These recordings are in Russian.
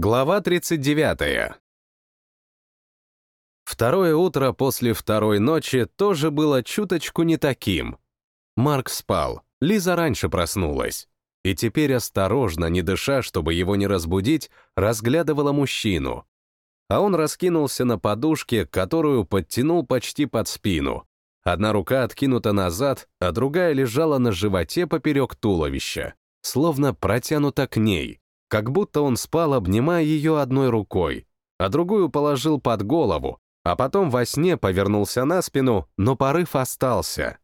Глава 39. Второе утро после второй ночи тоже было чуточку не таким. Марк спал, Лиза раньше проснулась. И теперь осторожно, не дыша, чтобы его не разбудить, разглядывала мужчину. А он раскинулся на подушке, которую подтянул почти под спину. Одна рука откинута назад, а другая лежала на животе поперек туловища, словно протянута к ней, как будто он спал, обнимая ее одной рукой, а другую положил под голову, а потом во сне повернулся на спину, но порыв остался.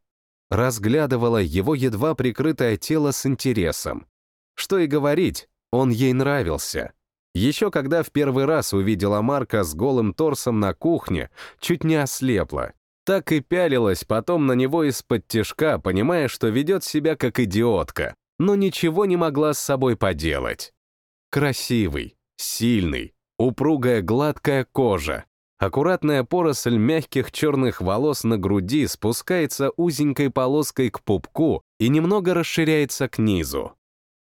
Разглядывала его едва прикрытое тело с интересом. Что и говорить, он ей нравился. Еще когда в первый раз увидела Марка с голым торсом на кухне, чуть не ослепла. Так и пялилась потом на него из-под тишка, понимая, что ведет себя как идиотка, но ничего не могла с собой поделать. Красивый, сильный, упругая гладкая кожа, аккуратная поросль мягких черных волос на груди спускается узенькой полоской к пупку и немного расширяется к низу.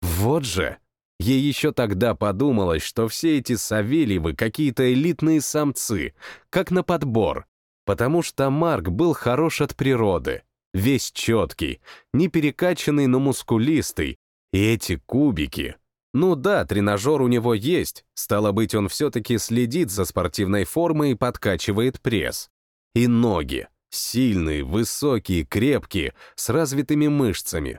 Вот же! Ей еще тогда подумалось, что все эти Савельевы какие-то элитные самцы, как на подбор, потому что Марк был хорош от природы, весь четкий, не перекачанный, но мускулистый, и эти кубики ну да, тренажер у него есть, стало быть, он все-таки следит за спортивной формой и подкачивает пресс. И ноги. Сильные, высокие, крепкие, с развитыми мышцами.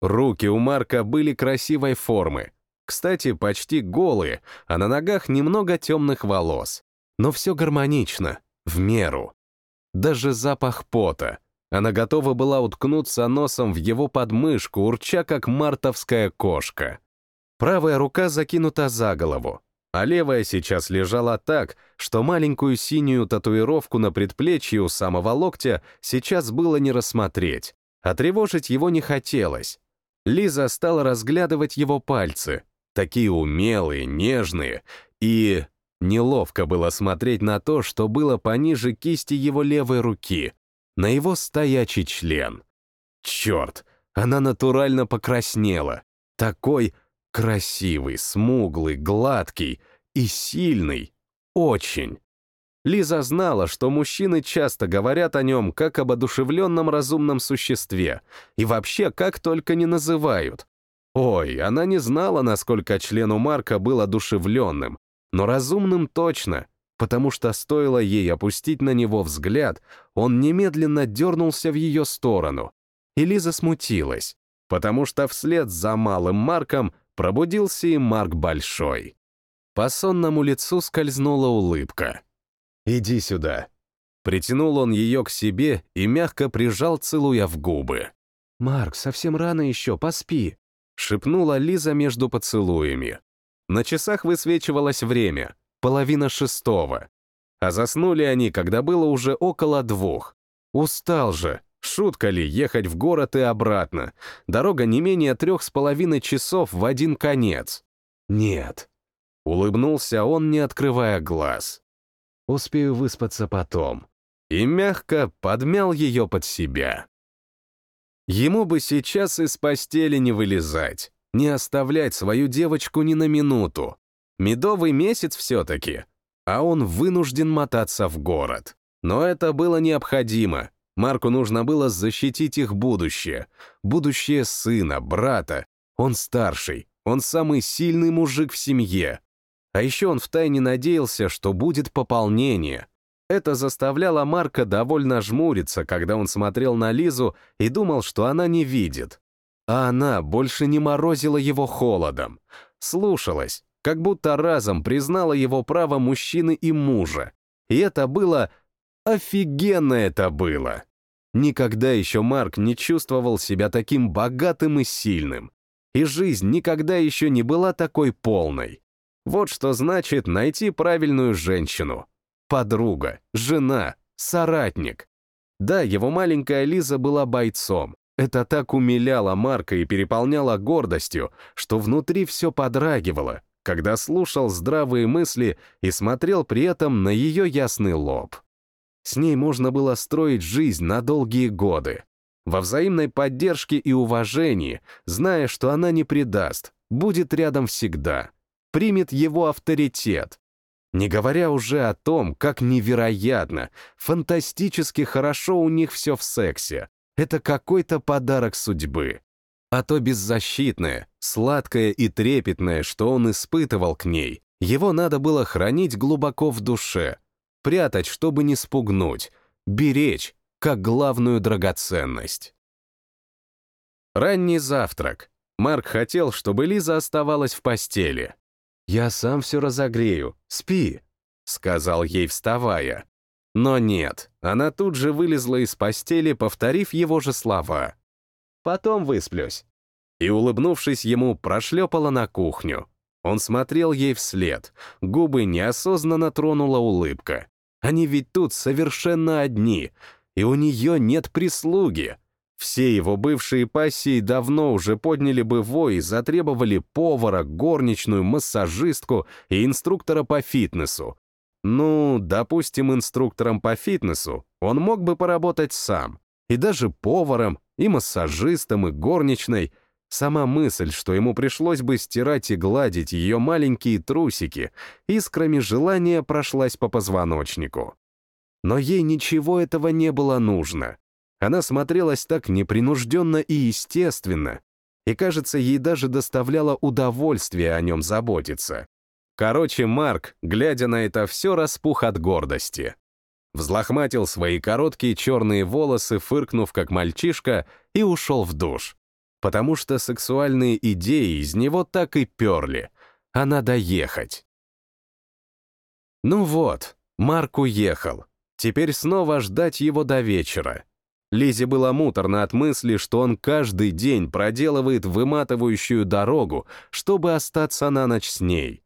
Руки у Марка были красивой формы. Кстати, почти голые, а на ногах немного темных волос. Но все гармонично, в меру. Даже запах пота. Она готова была уткнуться носом в его подмышку, урча, как мартовская кошка. Правая рука закинута за голову, а левая сейчас лежала так, что маленькую синюю татуировку на предплечье у самого локтя сейчас было не рассмотреть, а тревожить его не хотелось. Лиза стала разглядывать его пальцы, такие умелые, нежные, и неловко было смотреть на то, что было пониже кисти его левой руки, на его стоячий член. Черт, она натурально покраснела. Такой Красивый, смуглый, гладкий и сильный. Очень. Лиза знала, что мужчины часто говорят о нем как об одушевленном разумном существе, и вообще как только не называют. Ой, она не знала, насколько член у Марка был одушевленным, но разумным точно, потому что стоило ей опустить на него взгляд, он немедленно дернулся в ее сторону. И Лиза смутилась, потому что вслед за малым Марком Пробудился и Марк Большой. По сонному лицу скользнула улыбка. «Иди сюда». Притянул он ее к себе и мягко прижал, целуя в губы. «Марк, совсем рано еще, поспи», — шепнула Лиза между поцелуями. На часах высвечивалось время, половина шестого. А заснули они, когда было уже около двух. Устал же, Шутка ли ехать в город и обратно? Дорога не менее трех с половиной часов в один конец. Нет. Улыбнулся он, не открывая глаз. Успею выспаться потом. И мягко подмял ее под себя. Ему бы сейчас из постели не вылезать, не оставлять свою девочку ни на минуту. Медовый месяц все-таки, а он вынужден мотаться в город. Но это было необходимо, Марку нужно было защитить их будущее. Будущее сына, брата. Он старший, он самый сильный мужик в семье. А еще он втайне надеялся, что будет пополнение. Это заставляло Марка довольно жмуриться, когда он смотрел на Лизу и думал, что она не видит. А она больше не морозила его холодом. Слушалась, как будто разом признала его право мужчины и мужа. И это было... Офигенно это было! Никогда еще Марк не чувствовал себя таким богатым и сильным. И жизнь никогда еще не была такой полной. Вот что значит найти правильную женщину. Подруга, жена, соратник. Да, его маленькая Лиза была бойцом. Это так умиляло Марка и переполняло гордостью, что внутри все подрагивало, когда слушал здравые мысли и смотрел при этом на ее ясный лоб. С ней можно было строить жизнь на долгие годы. Во взаимной поддержке и уважении, зная, что она не предаст, будет рядом всегда. примет его авторитет. Не говоря уже о том, как невероятно, фантастически хорошо у них все в сексе. Это какой-то подарок судьбы. А то беззащитное, сладкое и трепетное, что он испытывал к ней, его надо было хранить глубоко в душе, прятать, чтобы не спугнуть, беречь, как главную драгоценность. Ранний завтрак. Марк хотел, чтобы Лиза оставалась в постели. «Я сам все разогрею. Спи», — сказал ей, вставая. Но нет, она тут же вылезла из постели, повторив его же слова. «Потом высплюсь». И, улыбнувшись ему, прошлепала на кухню. Он смотрел ей вслед, губы неосознанно тронула улыбка. Они ведь тут совершенно одни, и у нее нет прислуги. Все его бывшие пассии давно уже подняли бы вой и затребовали повара, горничную, массажистку и инструктора по фитнесу. Ну, допустим, инструктором по фитнесу он мог бы поработать сам. И даже поваром, и массажистом, и горничной. Сама мысль, что ему пришлось бы стирать и гладить ее маленькие трусики, искрами желания прошлась по позвоночнику. Но ей ничего этого не было нужно. Она смотрелась так непринужденно и естественно, и, кажется, ей даже доставляло удовольствие о нем заботиться. Короче, Марк, глядя на это все, распух от гордости. Взлохматил свои короткие черные волосы, фыркнув как мальчишка, и ушел в душ. Потому что сексуальные идеи из него так и перли. А надо ехать. Ну вот, Марк уехал. Теперь снова ждать его до вечера. Лизе было муторно от мысли, что он каждый день проделывает выматывающую дорогу, чтобы остаться на ночь с ней.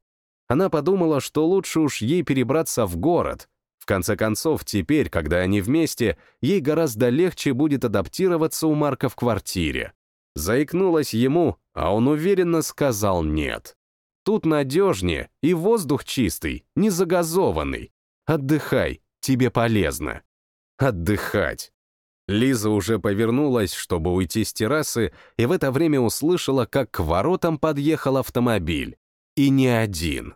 Она подумала, что лучше уж ей перебраться в город. В конце концов, теперь, когда они вместе, ей гораздо легче будет адаптироваться у Марка в квартире. Заикнулась ему, а он уверенно сказал «нет». Тут надежнее, и воздух чистый, не загазованный. Отдыхай, тебе полезно. Отдыхать. Лиза уже повернулась, чтобы уйти с террасы, и в это время услышала, как к воротам подъехал автомобиль. И не один.